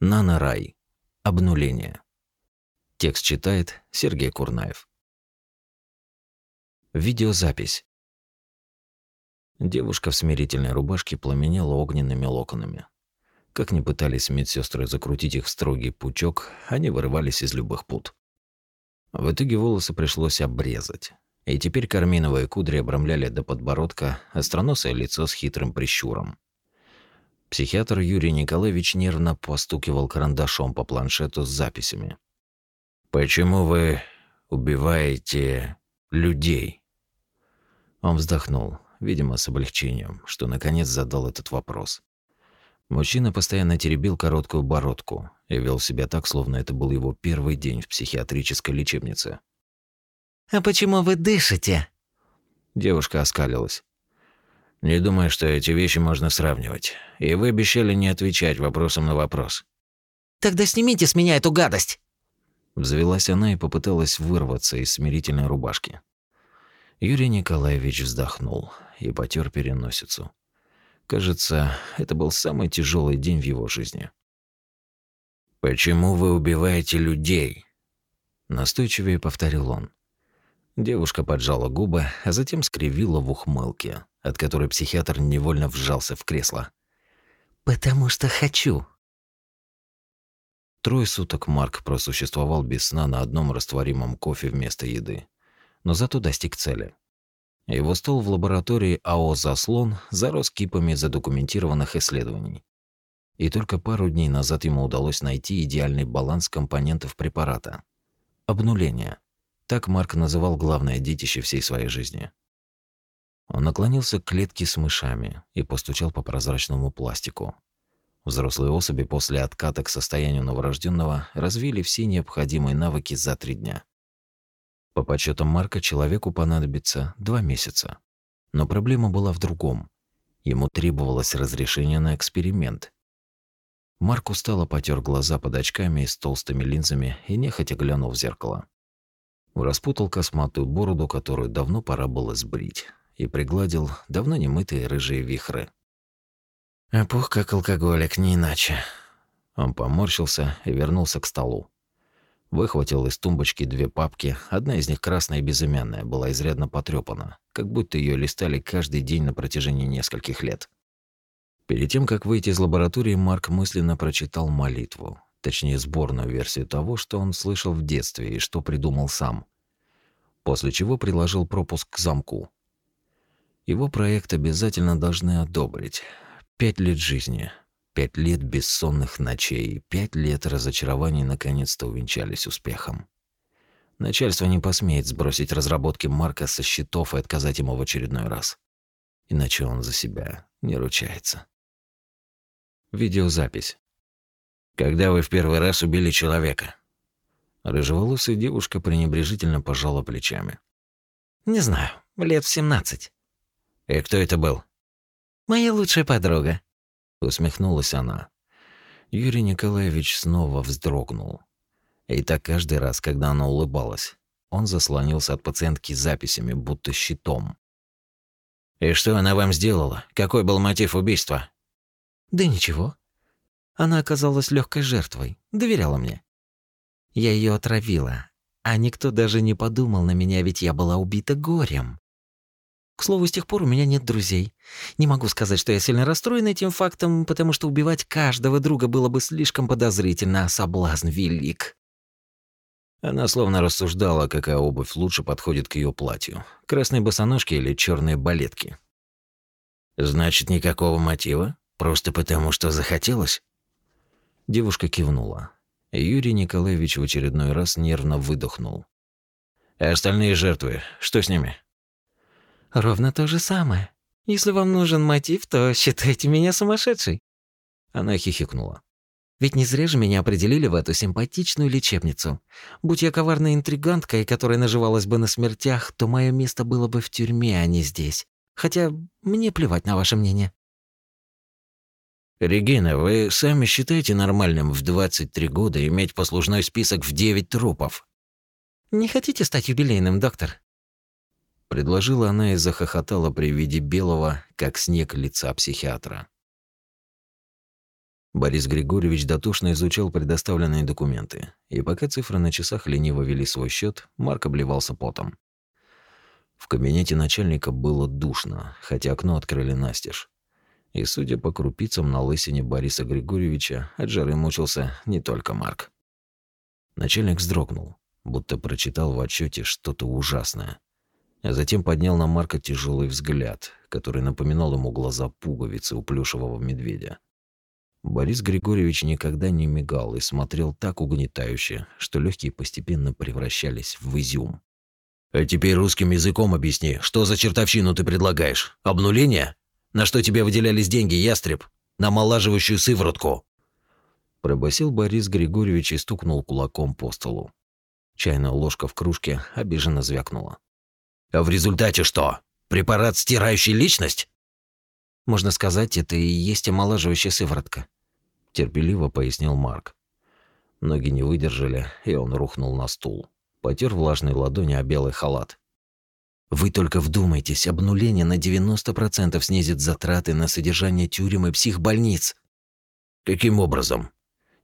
Нанорай. Обнуление. Текст читает Сергей Курнаев. Видеозапись. Девушка в смирительной рубашке пламенела огненными локонами. Как ни пытались медсестры закрутить их в строгий пучок, они вырывались из любых пут. В итоге волосы пришлось обрезать. И теперь карминовые кудри обрамляли до подбородка остроносое лицо с хитрым прищуром. Психиатр Юрий Николаевич нервно постукивал карандашом по планшету с записями. «Почему вы убиваете людей?» Он вздохнул, видимо, с облегчением, что наконец задал этот вопрос. Мужчина постоянно теребил короткую бородку и вел себя так, словно это был его первый день в психиатрической лечебнице. «А почему вы дышите?» Девушка оскалилась. «Не думаю, что эти вещи можно сравнивать. И вы обещали не отвечать вопросом на вопрос». «Тогда снимите с меня эту гадость!» Взвелась она и попыталась вырваться из смирительной рубашки. Юрий Николаевич вздохнул и потер переносицу. Кажется, это был самый тяжелый день в его жизни. «Почему вы убиваете людей?» Настойчивее повторил он. Девушка поджала губы, а затем скривила в ухмылке, от которой психиатр невольно вжался в кресло. «Потому что хочу». Трое суток Марк просуществовал без сна на одном растворимом кофе вместо еды, но зато достиг цели. Его стол в лаборатории АО «Заслон» зарос кипами задокументированных исследований. И только пару дней назад ему удалось найти идеальный баланс компонентов препарата. Обнуление. Так Марк называл главное детище всей своей жизни. Он наклонился к клетке с мышами и постучал по прозрачному пластику. Взрослые особи после отката к состоянию новорожденного развили все необходимые навыки за три дня. По подсчетам Марка, человеку понадобится два месяца. Но проблема была в другом. Ему требовалось разрешение на эксперимент. Марк устало потер глаза под очками с толстыми линзами и нехотя глянул в зеркало. Распутал косматую бороду, которую давно пора было сбрить, и пригладил давно немытые рыжие вихры. «Опух как алкоголик, не иначе». Он поморщился и вернулся к столу. Выхватил из тумбочки две папки. Одна из них красная и безымянная, была изрядно потрепана, как будто ее листали каждый день на протяжении нескольких лет. Перед тем, как выйти из лаборатории, Марк мысленно прочитал молитву, точнее сборную версию того, что он слышал в детстве и что придумал сам. После чего приложил пропуск к замку. Его проект обязательно должны одобрить. Пять лет жизни, Пять лет бессонных ночей, пять лет разочарований наконец-то увенчались успехом. Начальство не посмеет сбросить разработки Марка со счетов и отказать ему в очередной раз. Иначе он за себя не ручается. Видеозапись. Когда вы в первый раз убили человека? Рыжеволосая девушка пренебрежительно пожала плечами. Не знаю, лет в семнадцать. И кто это был? Моя лучшая подруга усмехнулась она. Юрий Николаевич снова вздрогнул. И так каждый раз, когда она улыбалась, он заслонился от пациентки записями, будто щитом. «И что она вам сделала? Какой был мотив убийства?» «Да ничего. Она оказалась легкой жертвой, доверяла мне. Я ее отравила, а никто даже не подумал на меня, ведь я была убита горем. К слову, с тех пор у меня нет друзей. Не могу сказать, что я сильно расстроен этим фактом, потому что убивать каждого друга было бы слишком подозрительно, а соблазн велик. Она словно рассуждала, какая обувь лучше подходит к ее платью. Красные босоножки или черные балетки. Значит, никакого мотива? Просто потому, что захотелось? Девушка кивнула. Юрий Николаевич в очередной раз нервно выдохнул. А остальные жертвы, что с ними? Ровно то же самое. Если вам нужен мотив, то считайте меня сумасшедшей. Она хихикнула. Ведь не зря же меня определили в эту симпатичную лечебницу. Будь я коварной интриганткой, которая наживалась бы на смертях, то мое место было бы в тюрьме, а не здесь. Хотя мне плевать на ваше мнение. Регина, вы сами считаете нормальным в 23 года иметь послужной список в 9 трупов? Не хотите стать юбилейным, доктор? Предложила она и захохотала при виде белого, как снег, лица психиатра. Борис Григорьевич дотошно изучал предоставленные документы, и пока цифры на часах лениво вели свой счет, Марк обливался потом. В кабинете начальника было душно, хотя окно открыли настежь. И, судя по крупицам на лысине Бориса Григорьевича, от жары мучился не только Марк. Начальник вздрогнул, будто прочитал в отчете что-то ужасное. А затем поднял на Марка тяжелый взгляд, который напоминал ему глаза пуговицы у плюшевого медведя. Борис Григорьевич никогда не мигал и смотрел так угнетающе, что легкие постепенно превращались в изюм. «А теперь русским языком объясни, что за чертовщину ты предлагаешь? Обнуление? На что тебе выделялись деньги, ястреб? На омолаживающую сыворотку?» Пробасил Борис Григорьевич и стукнул кулаком по столу. Чайная ложка в кружке обиженно звякнула. «А в результате что? Препарат, стирающий личность?» «Можно сказать, это и есть омолаживающая сыворотка», терпеливо пояснил Марк. Ноги не выдержали, и он рухнул на стул. Потер влажной ладони о белый халат. Вы только вдумайтесь, обнуление на 90% снизит затраты на содержание тюрем и психбольниц. Каким образом?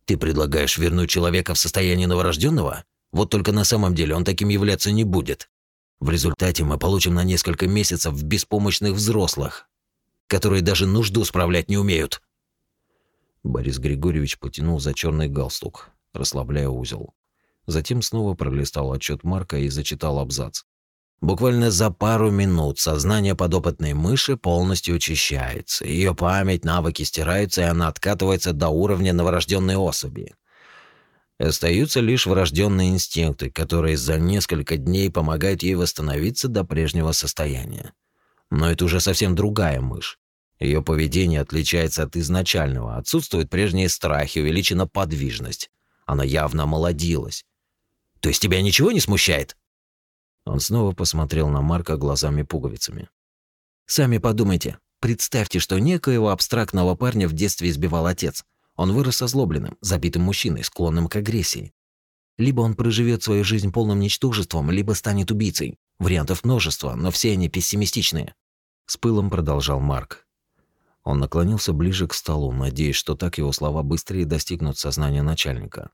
Ты предлагаешь вернуть человека в состояние новорожденного? Вот только на самом деле он таким являться не будет. В результате мы получим на несколько месяцев беспомощных взрослых, которые даже нужду справлять не умеют. Борис Григорьевич потянул за черный галстук, расслабляя узел. Затем снова пролистал отчет Марка и зачитал абзац. Буквально за пару минут сознание подопытной мыши полностью очищается, ее память, навыки стираются, и она откатывается до уровня новорожденной особи. Остаются лишь врожденные инстинкты, которые за несколько дней помогают ей восстановиться до прежнего состояния. Но это уже совсем другая мышь. Ее поведение отличается от изначального, отсутствуют прежние страхи, увеличена подвижность. Она явно омолодилась. То есть тебя ничего не смущает? Он снова посмотрел на Марка глазами-пуговицами. Сами подумайте. Представьте, что некоего абстрактного парня в детстве избивал отец. Он вырос озлобленным, забитым мужчиной, склонным к агрессии. Либо он проживет свою жизнь полным ничтожеством, либо станет убийцей. Вариантов множество, но все они пессимистичные. С пылом продолжал Марк. Он наклонился ближе к столу, надеясь, что так его слова быстрее достигнут сознания начальника.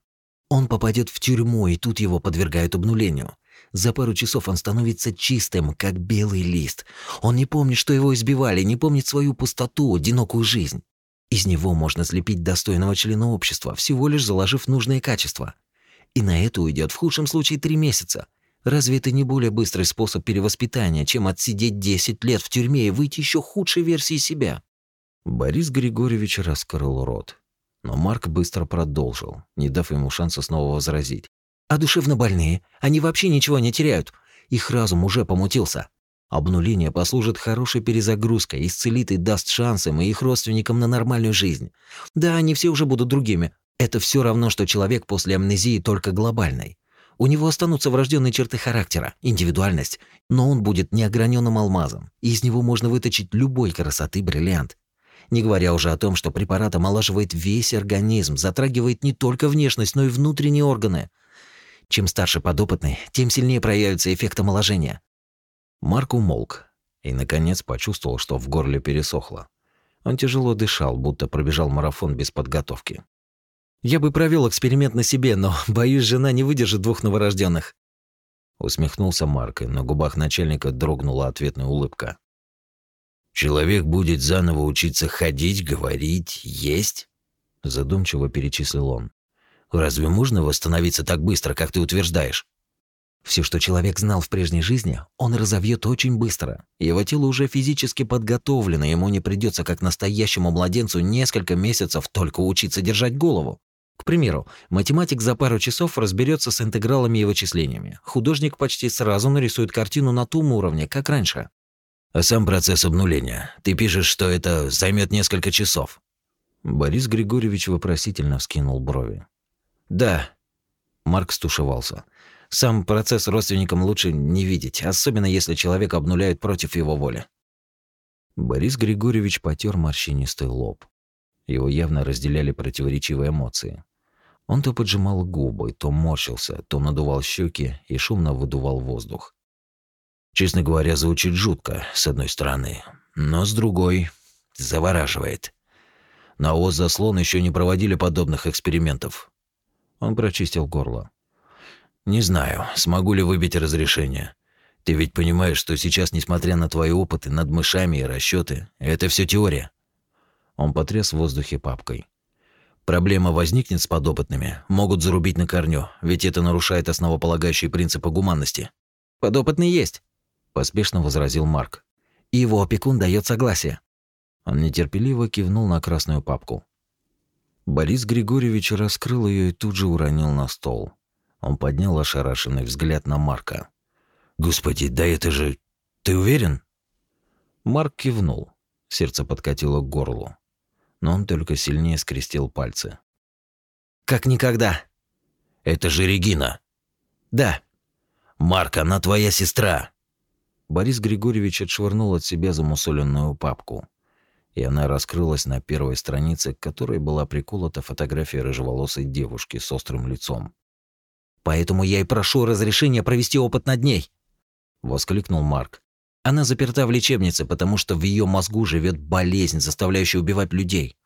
Он попадет в тюрьму, и тут его подвергают обнулению. За пару часов он становится чистым, как белый лист. Он не помнит, что его избивали, не помнит свою пустоту, одинокую жизнь. Из него можно слепить достойного члена общества, всего лишь заложив нужные качества. И на это уйдет в худшем случае три месяца. Разве это не более быстрый способ перевоспитания, чем отсидеть 10 лет в тюрьме и выйти еще худшей версией себя? Борис Григорьевич раскрыл рот. Но Марк быстро продолжил, не дав ему шанса снова возразить. «А душевно больные? Они вообще ничего не теряют. Их разум уже помутился. Обнуление послужит хорошей перезагрузкой, исцелит и даст шансам и их родственникам на нормальную жизнь. Да, они все уже будут другими. Это все равно, что человек после амнезии только глобальной. У него останутся врожденные черты характера, индивидуальность, но он будет неограненным алмазом, и из него можно выточить любой красоты бриллиант. Не говоря уже о том, что препарат омолаживает весь организм, затрагивает не только внешность, но и внутренние органы. Чем старше подопытный, тем сильнее проявится эффект омоложения. Марк умолк и, наконец, почувствовал, что в горле пересохло. Он тяжело дышал, будто пробежал марафон без подготовки. «Я бы провел эксперимент на себе, но, боюсь, жена не выдержит двух новорожденных. Усмехнулся Марк, и на губах начальника дрогнула ответная улыбка. Человек будет заново учиться ходить, говорить, есть? Задумчиво перечислил он. Разве можно восстановиться так быстро, как ты утверждаешь? Все, что человек знал в прежней жизни, он разовьет очень быстро. Его тело уже физически подготовлено, ему не придется, как настоящему младенцу, несколько месяцев только учиться держать голову. К примеру, математик за пару часов разберется с интегралами и вычислениями. Художник почти сразу нарисует картину на том уровне, как раньше. А сам процесс обнуления. Ты пишешь, что это займет несколько часов. Борис Григорьевич вопросительно вскинул брови. Да. Марк стушевался. Сам процесс родственникам лучше не видеть, особенно если человека обнуляют против его воли. Борис Григорьевич потер морщинистый лоб. Его явно разделяли противоречивые эмоции. Он то поджимал губы, то морщился, то надувал щеки и шумно выдувал воздух. Честно говоря, звучит жутко, с одной стороны, но с другой завораживает. На ОЗ «Заслон» еще не проводили подобных экспериментов. Он прочистил горло. Не знаю, смогу ли выбить разрешение. Ты ведь понимаешь, что сейчас, несмотря на твои опыты над мышами и расчеты, это все теория. Он потряс в воздухе папкой. Проблема возникнет с подопытными, могут зарубить на корню, ведь это нарушает основополагающие принципы гуманности. Подопытный есть, поспешно возразил Марк. И его опекун дает согласие. Он нетерпеливо кивнул на красную папку. Борис Григорьевич раскрыл ее и тут же уронил на стол. Он поднял ошарашенный взгляд на Марка. «Господи, да это же... Ты уверен?» Марк кивнул. Сердце подкатило к горлу. Но он только сильнее скрестил пальцы. «Как никогда!» «Это же Регина!» «Да!» «Марк, она твоя сестра!» Борис Григорьевич отшвырнул от себя замусоленную папку и она раскрылась на первой странице, к которой была приколота фотография рыжеволосой девушки с острым лицом. «Поэтому я и прошу разрешения провести опыт над ней!» — воскликнул Марк. «Она заперта в лечебнице, потому что в ее мозгу живет болезнь, заставляющая убивать людей.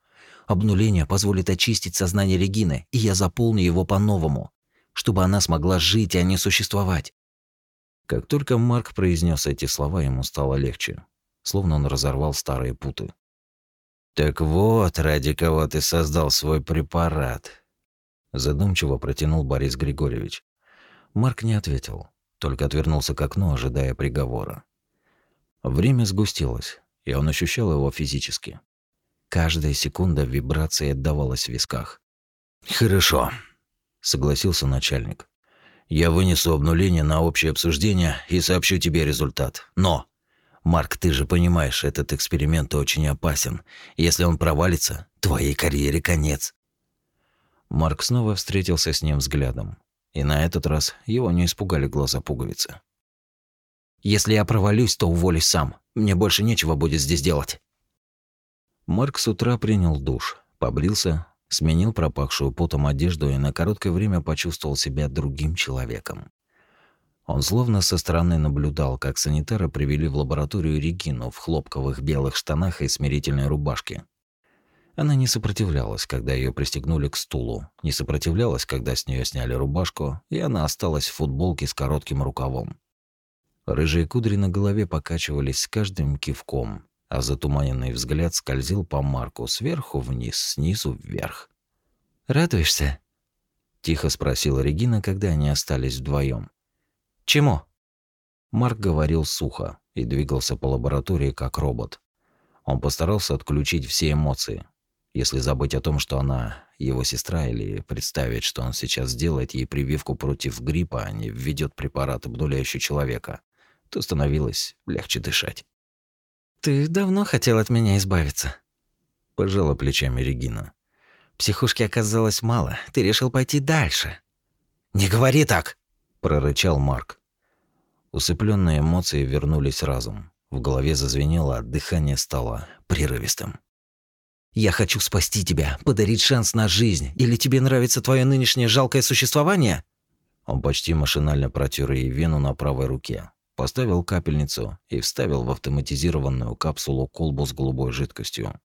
Обнуление позволит очистить сознание Регины, и я заполню его по-новому, чтобы она смогла жить, а не существовать». Как только Марк произнес эти слова, ему стало легче, словно он разорвал старые путы. Так вот, ради кого ты создал свой препарат. Задумчиво протянул Борис Григорьевич. Марк не ответил, только отвернулся к окну, ожидая приговора. Время сгустилось, и он ощущал его физически. Каждая секунда вибрации отдавалась в висках. «Хорошо», — согласился начальник. «Я вынесу обнуление на общее обсуждение и сообщу тебе результат. Но Марк, ты же понимаешь, этот эксперимент очень опасен. Если он провалится, твоей карьере конец. Марк снова встретился с ним взглядом, и на этот раз его не испугали глаза пуговицы. Если я провалюсь, то уволюсь сам. Мне больше нечего будет здесь делать. Марк с утра принял душ, побрился, сменил пропахшую потом одежду и на короткое время почувствовал себя другим человеком. Он словно со стороны наблюдал, как санитары привели в лабораторию Регину в хлопковых белых штанах и смирительной рубашке. Она не сопротивлялась, когда ее пристегнули к стулу, не сопротивлялась, когда с нее сняли рубашку, и она осталась в футболке с коротким рукавом. Рыжие кудри на голове покачивались с каждым кивком, а затуманенный взгляд скользил по Марку сверху вниз, снизу вверх. «Радуешься?» — тихо спросила Регина, когда они остались вдвоем. Чему? Марк говорил сухо и двигался по лаборатории как робот. Он постарался отключить все эмоции. Если забыть о том, что она его сестра, или представить, что он сейчас сделает ей прививку против гриппа, а не введет препарат, обнуляющий человека, то становилось легче дышать. «Ты давно хотел от меня избавиться?» Пожала плечами Регина. «Психушки оказалось мало. Ты решил пойти дальше». «Не говори так!» прорычал Марк. Усыпленные эмоции вернулись разом. В голове зазвенело, а дыхание стало прерывистым. «Я хочу спасти тебя, подарить шанс на жизнь. Или тебе нравится твое нынешнее жалкое существование?» Он почти машинально протер ей вену на правой руке, поставил капельницу и вставил в автоматизированную капсулу колбу с голубой жидкостью.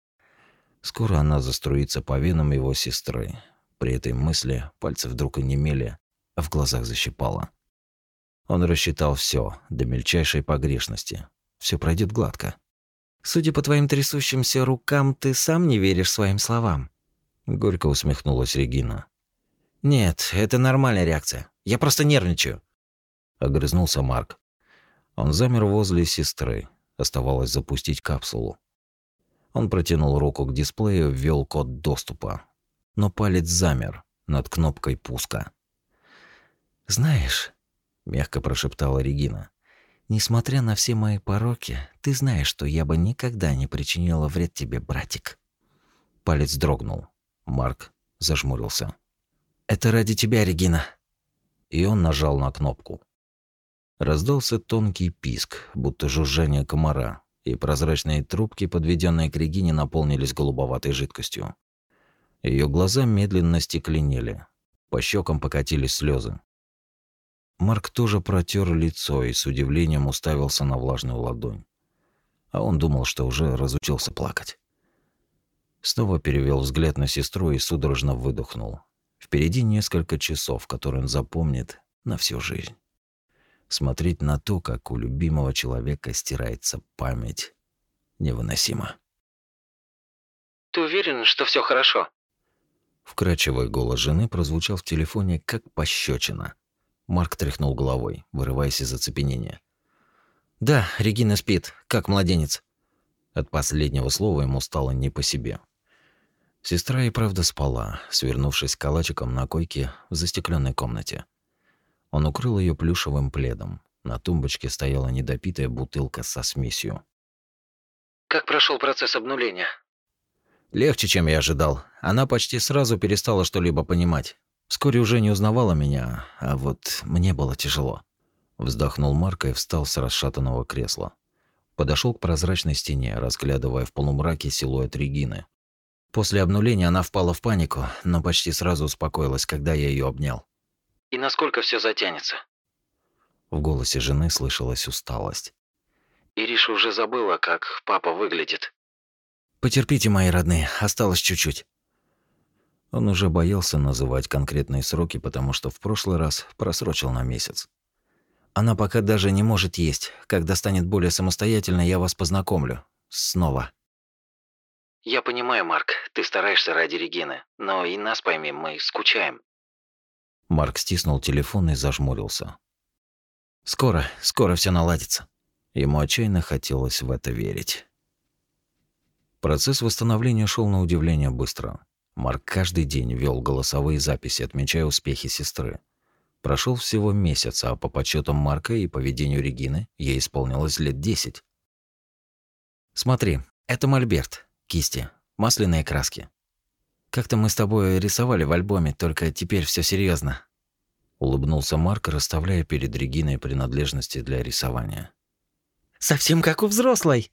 Скоро она заструится по венам его сестры. При этой мысли пальцы вдруг онемели, а в глазах защипало. Он рассчитал все до мельчайшей погрешности. Все пройдет гладко. Судя по твоим трясущимся рукам, ты сам не веришь своим словам. Горько усмехнулась Регина. Нет, это нормальная реакция. Я просто нервничаю. Огрызнулся Марк. Он замер возле сестры. Оставалось запустить капсулу. Он протянул руку к дисплею, ввел код доступа. Но палец замер над кнопкой пуска. «Знаешь», — мягко прошептала Регина, «несмотря на все мои пороки, ты знаешь, что я бы никогда не причинила вред тебе, братик». Палец дрогнул. Марк зажмурился. «Это ради тебя, Регина». И он нажал на кнопку. Раздался тонкий писк, будто жужжание комара, и прозрачные трубки, подведенные к Регине, наполнились голубоватой жидкостью. Ее глаза медленно стекленели, по щекам покатились слезы. Марк тоже протер лицо и с удивлением уставился на влажную ладонь. А он думал, что уже разучился плакать. Снова перевел взгляд на сестру и судорожно выдохнул. Впереди несколько часов, которые он запомнит на всю жизнь. Смотреть на то, как у любимого человека стирается память, невыносимо. «Ты уверен, что все хорошо?» Вкрадчивый голос жены прозвучал в телефоне, как пощечина. Марк тряхнул головой, вырываясь из оцепенения. «Да, Регина спит, как младенец». От последнего слова ему стало не по себе. Сестра и правда спала, свернувшись калачиком на койке в застекленной комнате. Он укрыл ее плюшевым пледом. На тумбочке стояла недопитая бутылка со смесью. «Как прошел процесс обнуления?» «Легче, чем я ожидал. Она почти сразу перестала что-либо понимать. Вскоре уже не узнавала меня, а вот мне было тяжело». Вздохнул Марк и встал с расшатанного кресла. Подошел к прозрачной стене, разглядывая в полумраке силуэт Регины. После обнуления она впала в панику, но почти сразу успокоилась, когда я ее обнял. «И насколько все затянется?» В голосе жены слышалась усталость. «Ириша уже забыла, как папа выглядит». «Потерпите, мои родные, осталось чуть-чуть». Он уже боялся называть конкретные сроки, потому что в прошлый раз просрочил на месяц. Она пока даже не может есть. Когда станет более самостоятельной, я вас познакомлю. Снова. Я понимаю, Марк, ты стараешься ради Регины, но и нас пойми, мы скучаем. Марк стиснул телефон и зажмурился. Скоро, скоро все наладится. Ему отчаянно хотелось в это верить. Процесс восстановления шел на удивление быстро. Марк каждый день вел голосовые записи, отмечая успехи сестры. Прошел всего месяц, а по подсчетам Марка и поведению Регины ей исполнилось лет десять. «Смотри, это мольберт, кисти, масляные краски. Как-то мы с тобой рисовали в альбоме, только теперь все серьезно. Улыбнулся Марк, расставляя перед Региной принадлежности для рисования. «Совсем как у взрослой!»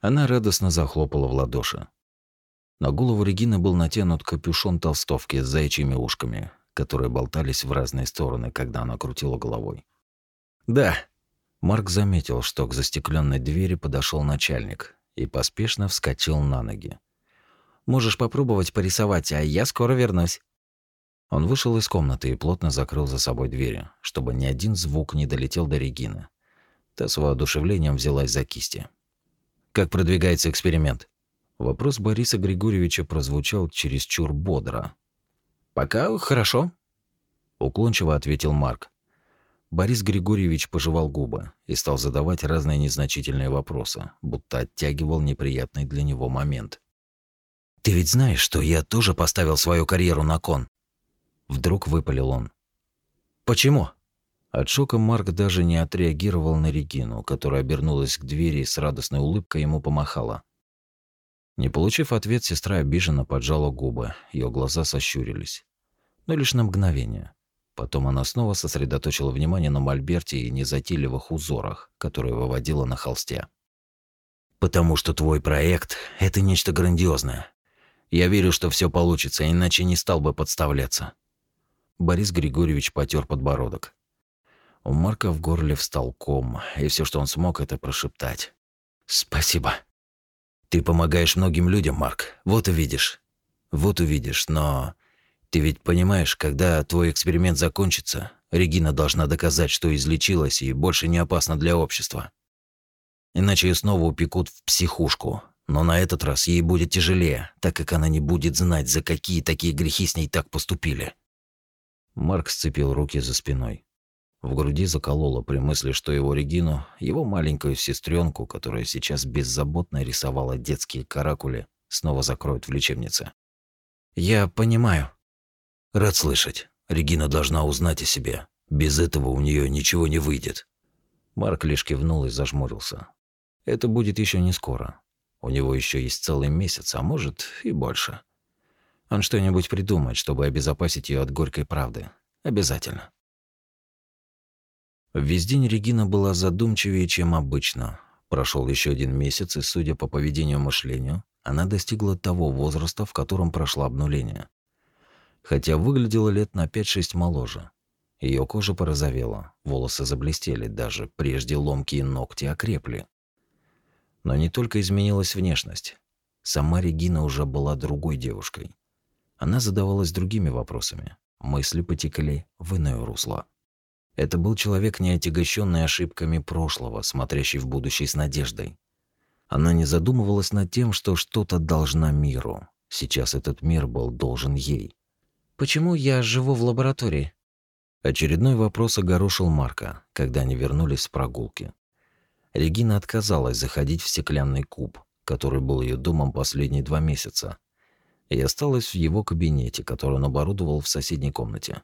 Она радостно захлопала в ладоши. На голову Регины был натянут капюшон толстовки с заячьими ушками, которые болтались в разные стороны, когда она крутила головой. «Да». Марк заметил, что к застекленной двери подошел начальник и поспешно вскочил на ноги. «Можешь попробовать порисовать, а я скоро вернусь». Он вышел из комнаты и плотно закрыл за собой двери, чтобы ни один звук не долетел до Регины. Та с воодушевлением взялась за кисти. «Как продвигается эксперимент?» Вопрос Бориса Григорьевича прозвучал чересчур бодро, Пока хорошо, уклончиво ответил Марк. Борис Григорьевич пожевал губы и стал задавать разные незначительные вопросы, будто оттягивал неприятный для него момент. Ты ведь знаешь, что я тоже поставил свою карьеру на кон. Вдруг выпалил он. Почему? От шока Марк даже не отреагировал на Регину, которая обернулась к двери и с радостной улыбкой ему помахала. Не получив ответ, сестра обиженно поджала губы, ее глаза сощурились. Но лишь на мгновение. Потом она снова сосредоточила внимание на мольберте и незатейливых узорах, которые выводила на холсте. «Потому что твой проект — это нечто грандиозное. Я верю, что все получится, иначе не стал бы подставляться». Борис Григорьевич потер подбородок. У Марка в горле встал ком, и все, что он смог, это прошептать. «Спасибо». Ты помогаешь многим людям, Марк. Вот увидишь. Вот увидишь, но ты ведь понимаешь, когда твой эксперимент закончится, Регина должна доказать, что излечилась и больше не опасна для общества. Иначе ее снова упекут в психушку. Но на этот раз ей будет тяжелее, так как она не будет знать, за какие такие грехи с ней так поступили. Марк сцепил руки за спиной. В груди закололо при мысли, что его Регину, его маленькую сестренку, которая сейчас беззаботно рисовала детские каракули, снова закроют в лечебнице. «Я понимаю». «Рад слышать. Регина должна узнать о себе. Без этого у нее ничего не выйдет». Марк лишь кивнул и зажмурился. «Это будет еще не скоро. У него еще есть целый месяц, а может и больше. Он что-нибудь придумает, чтобы обезопасить ее от горькой правды. Обязательно». Весь день Регина была задумчивее, чем обычно. Прошел еще один месяц, и, судя по поведению мышлению, она достигла того возраста, в котором прошло обнуление. Хотя выглядела лет на 5-6 моложе. Ее кожа порозовела, волосы заблестели, даже прежде ломкие ногти окрепли. Но не только изменилась внешность. Сама Регина уже была другой девушкой. Она задавалась другими вопросами. Мысли потекли в иное русло. Это был человек, не отягощенный ошибками прошлого, смотрящий в будущее с надеждой. Она не задумывалась над тем, что что-то должна миру. Сейчас этот мир был должен ей. «Почему я живу в лаборатории?» Очередной вопрос огорошил Марка, когда они вернулись с прогулки. Регина отказалась заходить в стеклянный куб, который был ее домом последние два месяца, и осталась в его кабинете, который он оборудовал в соседней комнате.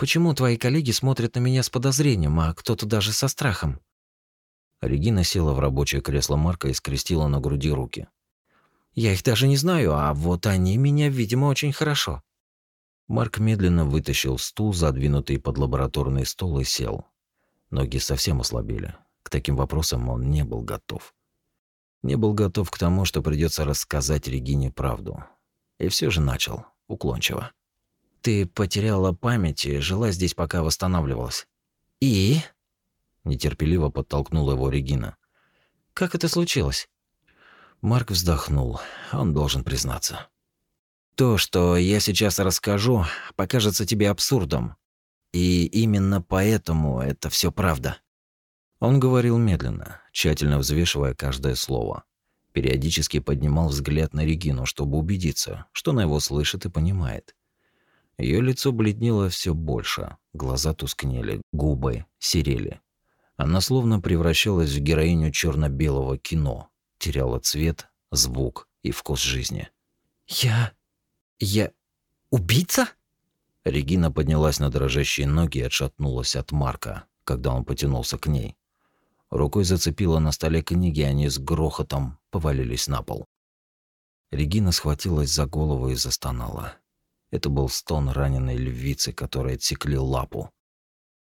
«Почему твои коллеги смотрят на меня с подозрением, а кто-то даже со страхом?» Регина села в рабочее кресло Марка и скрестила на груди руки. «Я их даже не знаю, а вот они меня, видимо, очень хорошо». Марк медленно вытащил стул, задвинутый под лабораторный стол, и сел. Ноги совсем ослабели. К таким вопросам он не был готов. Не был готов к тому, что придется рассказать Регине правду. И все же начал, уклончиво. «Ты потеряла память и жила здесь, пока восстанавливалась». «И?» Нетерпеливо подтолкнула его Регина. «Как это случилось?» Марк вздохнул. Он должен признаться. То, что я сейчас расскажу, покажется тебе абсурдом. И именно поэтому это все правда. Он говорил медленно, тщательно взвешивая каждое слово. Периодически поднимал взгляд на Регину, чтобы убедиться, что она его слышит и понимает. Ее лицо бледнело все больше, глаза тускнели, губы серели. Она словно превращалась в героиню черно белого кино, теряла цвет, звук и вкус жизни. «Я...» Я убийца? Регина поднялась на дрожащие ноги и отшатнулась от Марка, когда он потянулся к ней. Рукой зацепила на столе книги, и они с грохотом повалились на пол. Регина схватилась за голову и застонала. Это был стон раненой львицы, которая отсекли лапу.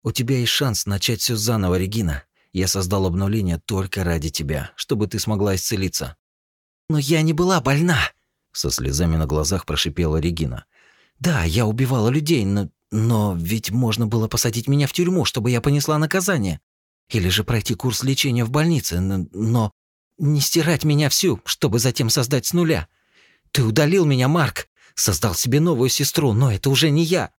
«У тебя есть шанс начать все заново, Регина. Я создал обнуление только ради тебя, чтобы ты смогла исцелиться». «Но я не была больна!» Со слезами на глазах прошипела Регина. «Да, я убивала людей, но, но ведь можно было посадить меня в тюрьму, чтобы я понесла наказание. Или же пройти курс лечения в больнице, но, но не стирать меня всю, чтобы затем создать с нуля. Ты удалил меня, Марк, создал себе новую сестру, но это уже не я».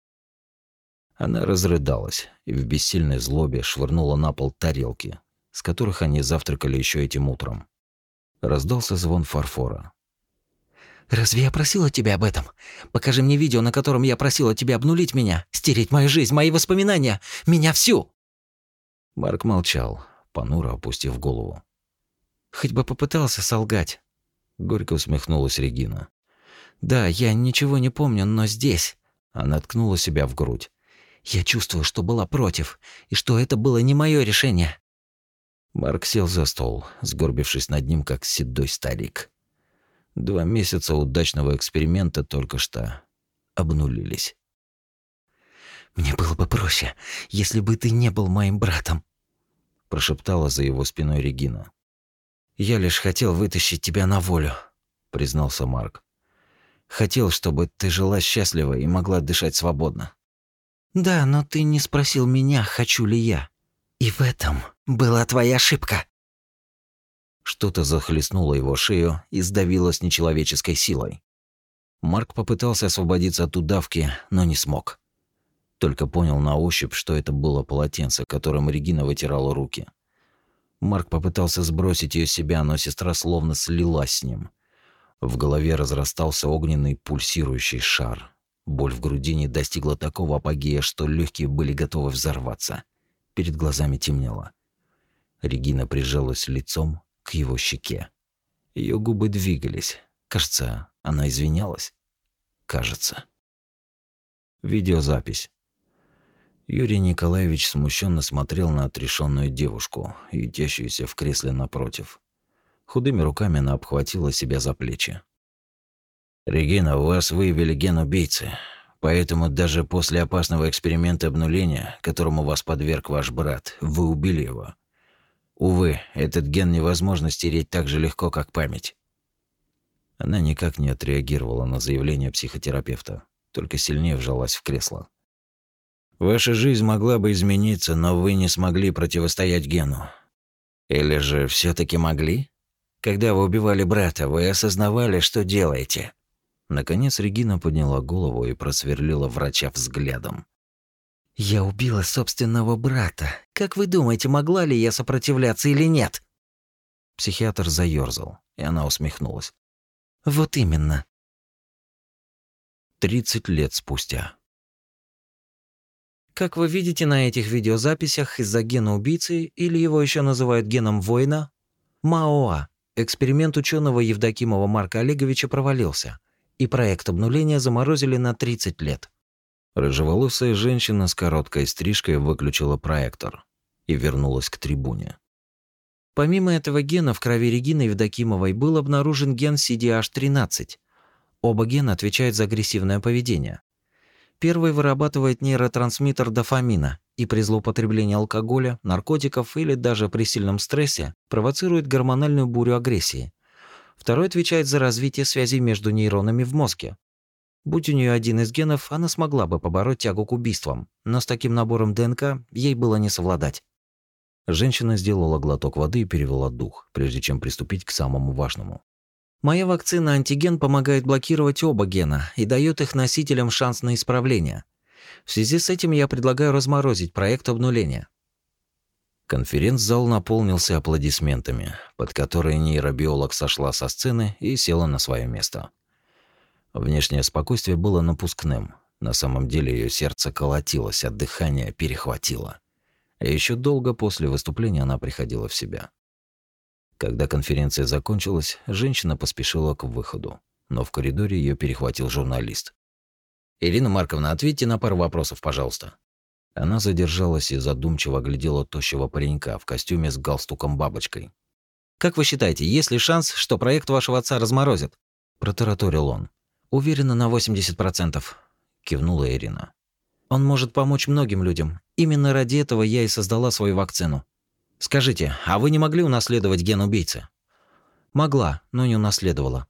Она разрыдалась и в бессильной злобе швырнула на пол тарелки, с которых они завтракали еще этим утром. Раздался звон фарфора. «Разве я просила тебя об этом? Покажи мне видео, на котором я просила тебя обнулить меня, стереть мою жизнь, мои воспоминания, меня всю!» Марк молчал, понуро опустив голову. «Хоть бы попытался солгать», — горько усмехнулась Регина. «Да, я ничего не помню, но здесь...» Она ткнула себя в грудь. «Я чувствую, что была против, и что это было не мое решение». Марк сел за стол, сгорбившись над ним, как седой старик. Два месяца удачного эксперимента только что обнулились. «Мне было бы проще, если бы ты не был моим братом», – прошептала за его спиной Регина. «Я лишь хотел вытащить тебя на волю», – признался Марк. «Хотел, чтобы ты жила счастливо и могла дышать свободно». «Да, но ты не спросил меня, хочу ли я. И в этом была твоя ошибка». Что-то захлестнуло его шею и сдавило с нечеловеческой силой. Марк попытался освободиться от удавки, но не смог. Только понял на ощупь, что это было полотенце, которым Регина вытирала руки. Марк попытался сбросить ее с себя, но сестра словно слилась с ним. В голове разрастался огненный пульсирующий шар. Боль в грудине достигла такого апогея, что легкие были готовы взорваться. Перед глазами темнело. Регина прижалась лицом к его щеке. Ее губы двигались. Кажется, она извинялась. Кажется. Видеозапись. Юрий Николаевич смущенно смотрел на отрешенную девушку, ютящуюся в кресле напротив. Худыми руками она обхватила себя за плечи. «Регина, у вас выявили ген убийцы, поэтому даже после опасного эксперимента обнуления, которому вас подверг ваш брат, вы убили его. Увы, этот ген невозможно стереть так же легко, как память. Она никак не отреагировала на заявление психотерапевта, только сильнее вжалась в кресло. Ваша жизнь могла бы измениться, но вы не смогли противостоять гену. Или же все таки могли? Когда вы убивали брата, вы осознавали, что делаете?» Наконец Регина подняла голову и просверлила врача взглядом. «Я убила собственного брата. Как вы думаете, могла ли я сопротивляться или нет?» Психиатр заёрзал, и она усмехнулась. «Вот именно». Тридцать лет спустя. Как вы видите на этих видеозаписях, из-за гена убийцы, или его еще называют геном воина, МАОА, эксперимент ученого Евдокимова Марка Олеговича провалился, и проект обнуления заморозили на 30 лет. Рыжеволосая женщина с короткой стрижкой выключила проектор и вернулась к трибуне. Помимо этого гена в крови Регины Евдокимовой был обнаружен ген CDH13. Оба гена отвечают за агрессивное поведение. Первый вырабатывает нейротрансмиттер дофамина и при злоупотреблении алкоголя, наркотиков или даже при сильном стрессе провоцирует гормональную бурю агрессии. Второй отвечает за развитие связей между нейронами в мозге, Будь у нее один из генов, она смогла бы побороть тягу к убийствам, но с таким набором ДНК ей было не совладать. Женщина сделала глоток воды и перевела дух, прежде чем приступить к самому важному. Моя вакцина антиген помогает блокировать оба гена и дает их носителям шанс на исправление. В связи с этим я предлагаю разморозить проект обнуления. Конференц-зал наполнился аплодисментами, под которые нейробиолог сошла со сцены и села на свое место. Внешнее спокойствие было напускным. На самом деле ее сердце колотилось, от дыхания перехватило. А еще долго после выступления она приходила в себя. Когда конференция закончилась, женщина поспешила к выходу, но в коридоре ее перехватил журналист. «Ирина Марковна, ответьте на пару вопросов, пожалуйста». Она задержалась и задумчиво глядела тощего паренька в костюме с галстуком-бабочкой. «Как вы считаете, есть ли шанс, что проект вашего отца разморозят?» – протараторил он. Уверена на 80%, кивнула Ирина. Он может помочь многим людям. Именно ради этого я и создала свою вакцину. Скажите, а вы не могли унаследовать ген убийцы? Могла, но не унаследовала.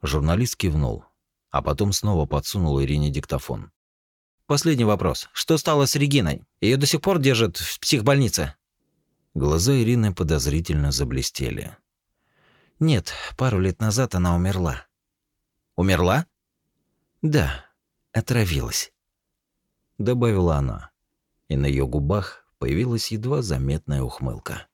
Журналист кивнул, а потом снова подсунул Ирине диктофон. Последний вопрос. Что стало с Региной? Ее до сих пор держат в психбольнице? Глаза Ирины подозрительно заблестели. Нет, пару лет назад она умерла. Умерла? Да, отравилась, добавила она, и на ее губах появилась едва заметная ухмылка.